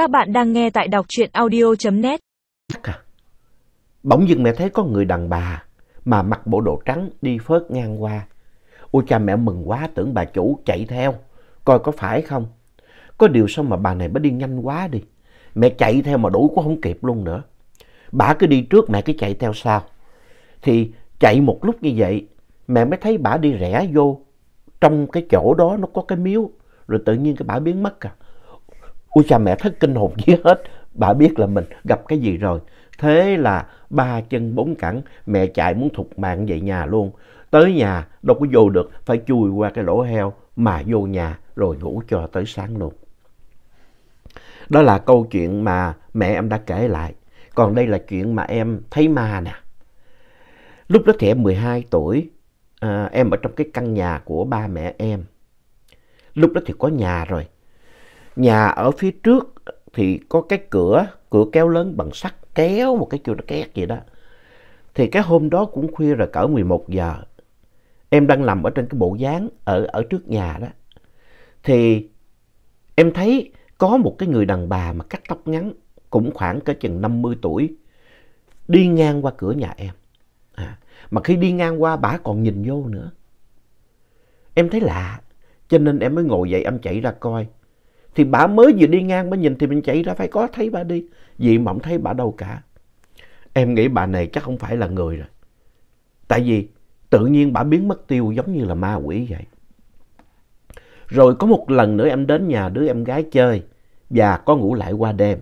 Các bạn đang nghe tại đọc truyện audio.net. à. Bỗng dưng mẹ thấy có người đàn bà mà mặc bộ đồ trắng đi phớt ngang qua. Ôi cha mẹ mừng quá tưởng bà chủ chạy theo, coi có phải không. Có điều sao mà bà này mới đi nhanh quá đi. Mẹ chạy theo mà đuổi cũng không kịp luôn nữa. Bà cứ đi trước mẹ cứ chạy theo sau. Thì chạy một lúc như vậy mẹ mới thấy bà đi rẽ vô trong cái chỗ đó nó có cái miếu rồi tự nhiên cái bà biến mất à. Ôi cha mẹ thất kinh hồn vía hết, bà biết là mình gặp cái gì rồi. Thế là ba chân bốn cẳng, mẹ chạy muốn thục mạng về nhà luôn. Tới nhà đâu có vô được, phải chui qua cái lỗ heo mà vô nhà rồi ngủ cho tới sáng luôn. Đó là câu chuyện mà mẹ em đã kể lại. Còn đây là chuyện mà em thấy ma nè. Lúc đó thì em 12 tuổi, à, em ở trong cái căn nhà của ba mẹ em. Lúc đó thì có nhà rồi. Nhà ở phía trước thì có cái cửa, cửa kéo lớn bằng sắt, kéo một cái kêu nó két vậy đó. Thì cái hôm đó cũng khuya rồi cỡ 11 giờ. Em đang nằm ở trên cái bộ dáng ở, ở trước nhà đó. Thì em thấy có một cái người đàn bà mà cắt tóc ngắn, cũng khoảng cỡ chừng 50 tuổi, đi ngang qua cửa nhà em. À, mà khi đi ngang qua bà còn nhìn vô nữa. Em thấy lạ, cho nên em mới ngồi dậy em chạy ra coi. Thì bà mới vừa đi ngang mới nhìn thì mình chạy ra phải có thấy bà đi. Vì mà không thấy bà đâu cả. Em nghĩ bà này chắc không phải là người rồi. Tại vì tự nhiên bà biến mất tiêu giống như là ma quỷ vậy. Rồi có một lần nữa em đến nhà đứa em gái chơi và có ngủ lại qua đêm.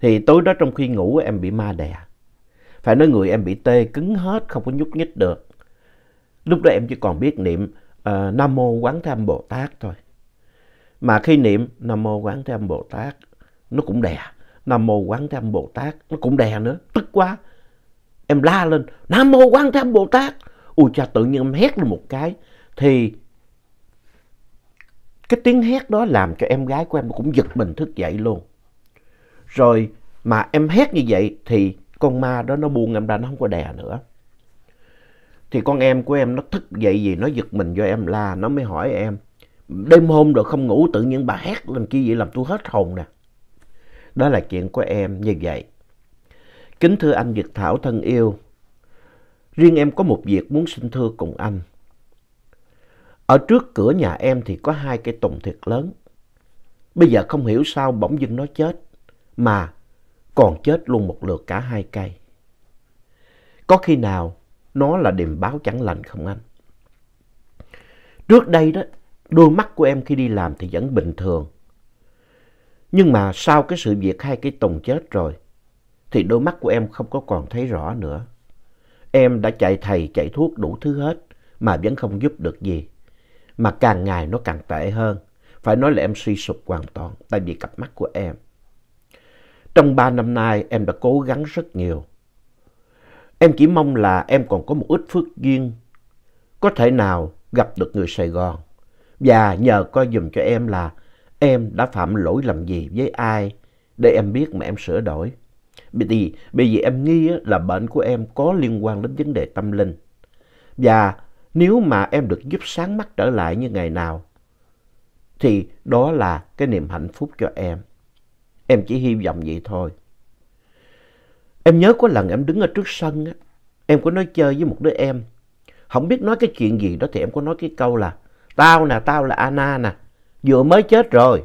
Thì tối đó trong khi ngủ em bị ma đè. Phải nói người em bị tê cứng hết, không có nhúc nhích được. Lúc đó em chỉ còn biết niệm uh, Nam Mô Quán tham Bồ Tát thôi. Mà khi niệm Nam Mô Quán Thế Âm Bồ Tát, nó cũng đè. Nam Mô Quán Thế Âm Bồ Tát, nó cũng đè nữa, tức quá. Em la lên, Nam Mô Quán Thế Âm Bồ Tát. Ui cha tự nhiên em hét lên một cái. Thì cái tiếng hét đó làm cho em gái của em cũng giật mình thức dậy luôn. Rồi mà em hét như vậy thì con ma đó nó buông em ra, nó không có đè nữa. Thì con em của em nó thức dậy gì, nó giật mình do em la, nó mới hỏi em. Đêm hôm rồi không ngủ tự nhiên bà hét lên kia vậy làm tôi hết hồn nè. Đó là chuyện của em như vậy. Kính thưa anh Việt Thảo thân yêu, riêng em có một việc muốn xin thưa cùng anh. Ở trước cửa nhà em thì có hai cây tùng thiệt lớn. Bây giờ không hiểu sao bỗng dưng nó chết, mà còn chết luôn một lượt cả hai cây. Có khi nào nó là điềm báo chẳng lành không anh? Trước đây đó, đôi mắt của em khi đi làm thì vẫn bình thường. Nhưng mà sau cái sự việc hai cái tùng chết rồi, thì đôi mắt của em không có còn thấy rõ nữa. Em đã chạy thầy, chạy thuốc đủ thứ hết, mà vẫn không giúp được gì. Mà càng ngày nó càng tệ hơn. Phải nói là em suy sụp hoàn toàn, tại vì cặp mắt của em. Trong ba năm nay em đã cố gắng rất nhiều. Em chỉ mong là em còn có một ít phước duyên, có thể nào gặp được người Sài Gòn. Và nhờ coi dùm cho em là em đã phạm lỗi làm gì với ai để em biết mà em sửa đổi. Bởi vì, bởi vì em nghi là bệnh của em có liên quan đến vấn đề tâm linh. Và nếu mà em được giúp sáng mắt trở lại như ngày nào, thì đó là cái niềm hạnh phúc cho em. Em chỉ hy vọng vậy thôi. Em nhớ có lần em đứng ở trước sân, á, em có nói chơi với một đứa em. Không biết nói cái chuyện gì đó thì em có nói cái câu là Tao nè, tao là Anna nè, vừa mới chết rồi.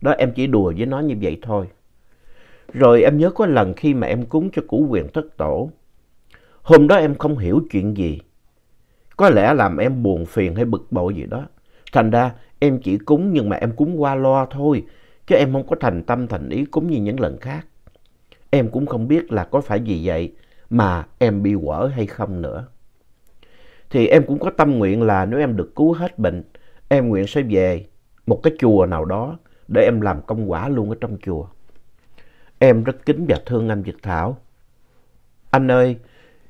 Đó em chỉ đùa với nó như vậy thôi. Rồi em nhớ có lần khi mà em cúng cho củ quyền thất tổ. Hôm đó em không hiểu chuyện gì. Có lẽ làm em buồn phiền hay bực bội gì đó. Thành ra em chỉ cúng nhưng mà em cúng qua loa thôi. Chứ em không có thành tâm thành ý cúng như những lần khác. Em cũng không biết là có phải vì vậy mà em bị quở hay không nữa. Thì em cũng có tâm nguyện là nếu em được cứu hết bệnh, em nguyện sẽ về một cái chùa nào đó để em làm công quả luôn ở trong chùa. Em rất kính và thương anh Việt Thảo. Anh ơi,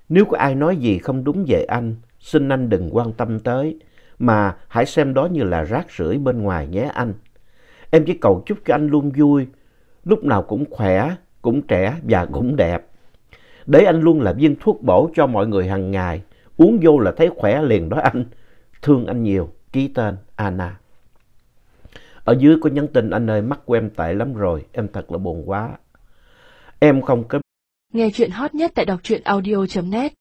nếu có ai nói gì không đúng về anh, xin anh đừng quan tâm tới, mà hãy xem đó như là rác rưởi bên ngoài nhé anh. Em chỉ cầu chúc cho anh luôn vui, lúc nào cũng khỏe, cũng trẻ và cũng đẹp. Để anh luôn là viên thuốc bổ cho mọi người hàng ngày, uống vô là thấy khỏe liền đó anh. Thương anh nhiều, ký tên Anna. Ở dưới có nhắn tin anh ơi mắt của em tệ lắm rồi, em thật là buồn quá. Em không có Nghe chuyện hot nhất tại đọc truyện audio.net